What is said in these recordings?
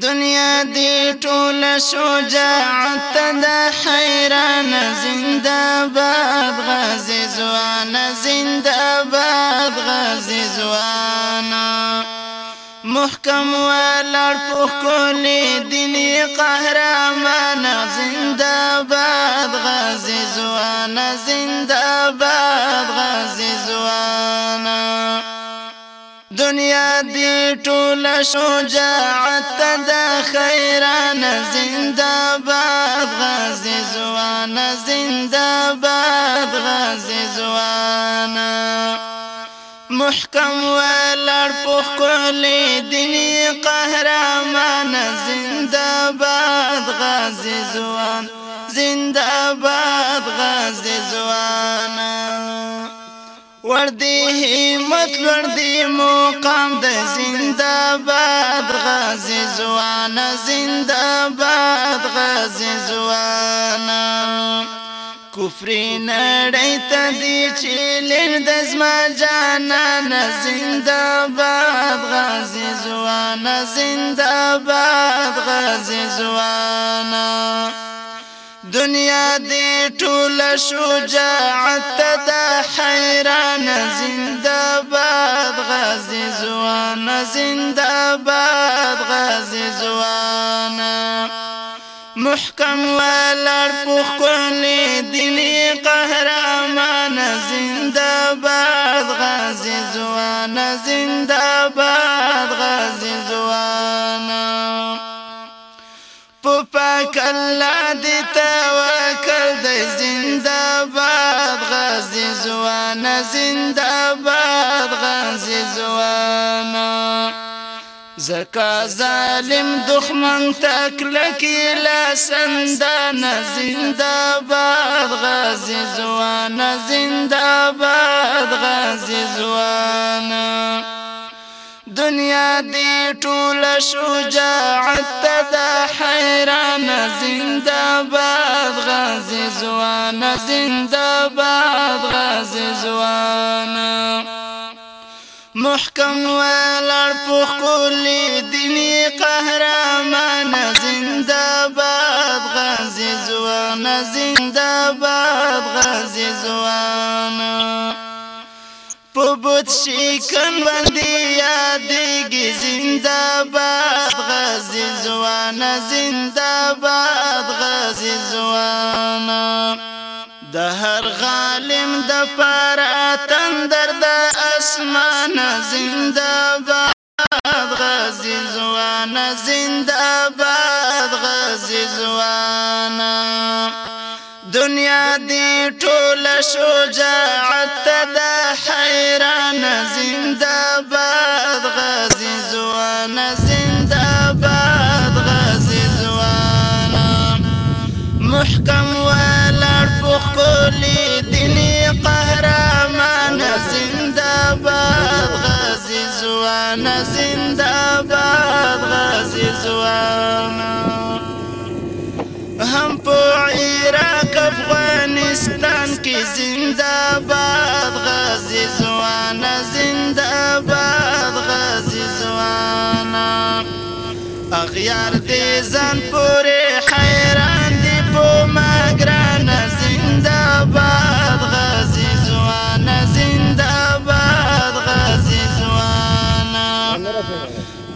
دنیا دی ټول شجاعت د حیران زنده باد غازی زوان زنده باد غازی زوان محکم ولړ په کلی دینی قهرمان. زنده باد غازی زوان زنده باد غازی دنیا دی ټول شجاعت د خیران زنده باد غازی زوان زنده باد غازی زوان محکم ولړ په کلی دینی قهرمان. زنده باد غازی زوان زنده باد غازی زوان وردی همت وردی مقام د زنده باد غازی زوان زنده باد غازی زوان کفر نړۍ ته دی چې د زما جانان. زنده باد زنده باد دنیا دی ټول شجاعت د حیران زنده باد غازی زوان زنده باد غازی زوان محکم ولړ پخکل دلی قهرمان زنده باد غازی زوان زنده باد غازی زوان په پاک الله دې توکل د زنده باد غازی زوان زنده باد غازی زوان زکا ظالم دخمن تکلکی لا سندان. زنده باد غازی زوان زنده باد غازی زوان دنیا دی ټول شجاعت د حیران زنده باد غازی زوان زنده باد غازی زوان محکم ولړ په کلی دینی پبوت شکن باندې یادېږي زنده باد غازي ځوانه زنده باد غازي ځوانه د هر ظالم د پاره تندر د اسمان زنده باد غازي ځوانه زنده باد غازي ځوانه دنیا دې ټوله شوجه زنده باد غازی زوان زنده باد غازی زوان محکم ولړ پخکلی دینی قهرمان. زنده باد غازی زوان زنده باد غازی زوان هم په عراق کې زنده باد غازی زوان زنده باد غازی زوان اغیار دې ځان پورې حیران دي په مګران زنده باد غازی زوان زنده باد غازی زوان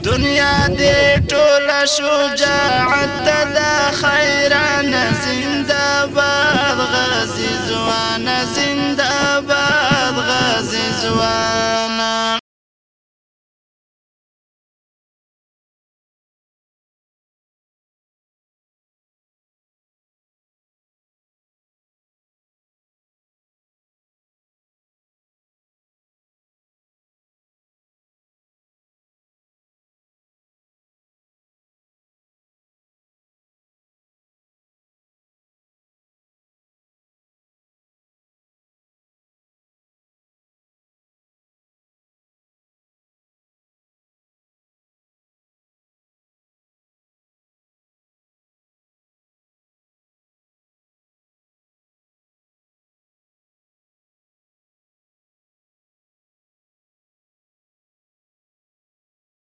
دنیا دې ټول شجاعت د خیران زنده باد غازی زوان زنده باد غازی زوان